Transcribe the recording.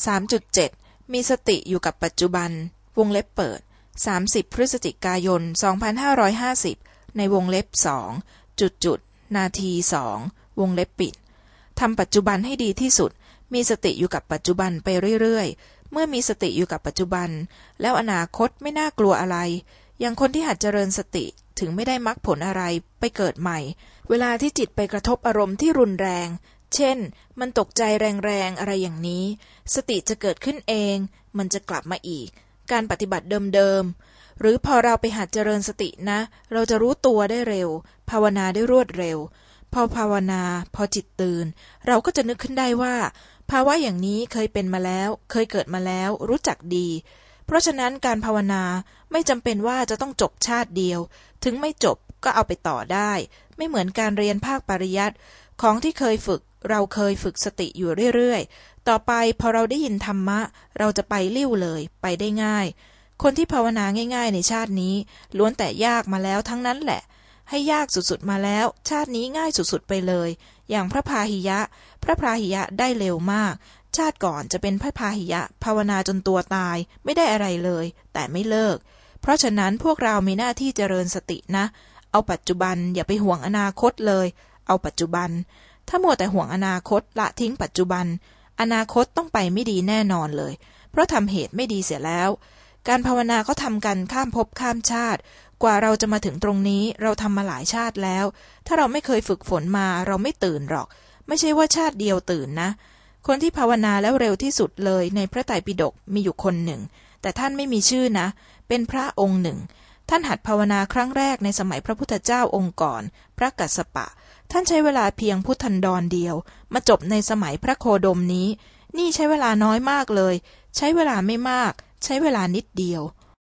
3.7 มีสติอยู่กับปัจจุบัน วงเล็บเปิด 30 พฤศจิกายน 2550 ในวงเล็บสองจุดจุดนาทีสองวงเล็บปิดทำปัจจุบันให้ดีที่สุด มีสติอยู่กับปัจจุบันไปเรื่อยๆ เมื่อมีสติอยู่กับปัจจุบัน แล้วอนาคตไม่น่ากลัวอะไร อย่างคนที่หัดเจริญสติถึงไม่ได้มรรคผลอะไรไปเกิดใหม่ เวลาที่จิตไปกระทบอารมณ์ที่รุนแรง เช่น มันตกใจแรงๆ อะไรอย่างนี้ สติจะเกิดขึ้นเอง มันจะกลับมาอีก การปฏิบัติเดิมๆ หรือพอเราไปหัดเจริญสตินะ เราจะรู้ตัวได้เร็ว ภาวนาได้รวดเร็ว พอภาวนา พอจิตตื่น เราก็จะนึกขึ้นได้ว่า ภาวะอย่างนี้เคยเป็นมาแล้ว เคยเกิดมาแล้ว รู้จักดี เพราะฉะนั้นการภาวนาไม่จำเป็นว่าจะต้องจบชาติเดียว ถึงไม่จบก็เอาไปต่อได้ ไม่เหมือนการเรียนภาคปริยัติของที่เคยฝึก เราเคยฝึกสติอยู่เรื่อยๆ ต่อไปพอเราได้ยินธรรมะ เราจะไปลิ้วเลยไปได้ง่าย คนที่ภาวนาง่าย ๆ ในชาตินี้ ล้วนแต่ยากมาแล้วทั้งนั้นแหละ ให้ยากสุดๆมาแล้ว ชาตินี้ง่ายสุดๆไปเลย อย่างพระพาหิยะ พระพาหิยะได้เร็วมาก ชาติก่อนจะเป็นพระพาหิยะ ภาวนาจนตัวตายไม่ได้อะไรเลย แต่ไม่เลิก เพราะฉะนั้นพวกเรามีหน้าที่เจริญสตินะ เอาปัจจุบันอย่าไปห่วงอนาคตเลย เอาปัจจุบัน ถ้ามัวแต่ห่วงอนาคตละทิ้งปัจจุบัน อนาคตต้องไปไม่ดีแน่นอนเลย เพราะทำเหตุไม่ดีเสียแล้ว การภาวนาเขาทำกันข้ามภพข้ามชาติ กว่าเราจะมาถึงตรงนี้เราทำมาหลายชาติแล้ว ถ้าเราไม่เคยฝึกฝนมาเราไม่ตื่นหรอก ไม่ใช่ว่าชาติเดียวตื่นนะ คนที่ภาวนาแล้วเร็วที่สุดเลยในพระไตรปิฎกมีอยู่คนหนึ่ง แต่ท่านไม่มีชื่อนะ เป็นพระองค์หนึ่ง ท่านหัดภาวนาครั้งแรกในสมัยพระพุทธเจ้าองค์ก่อน พระกัสสปะ ท่านใช้เวลาเพียงพุทธันดรเดียว มาจบในสมัยพระโคดมนี้ นี่ใช้เวลาน้อยมากเลย ใช้เวลาไม่มาก ใช้เวลานิดเดียว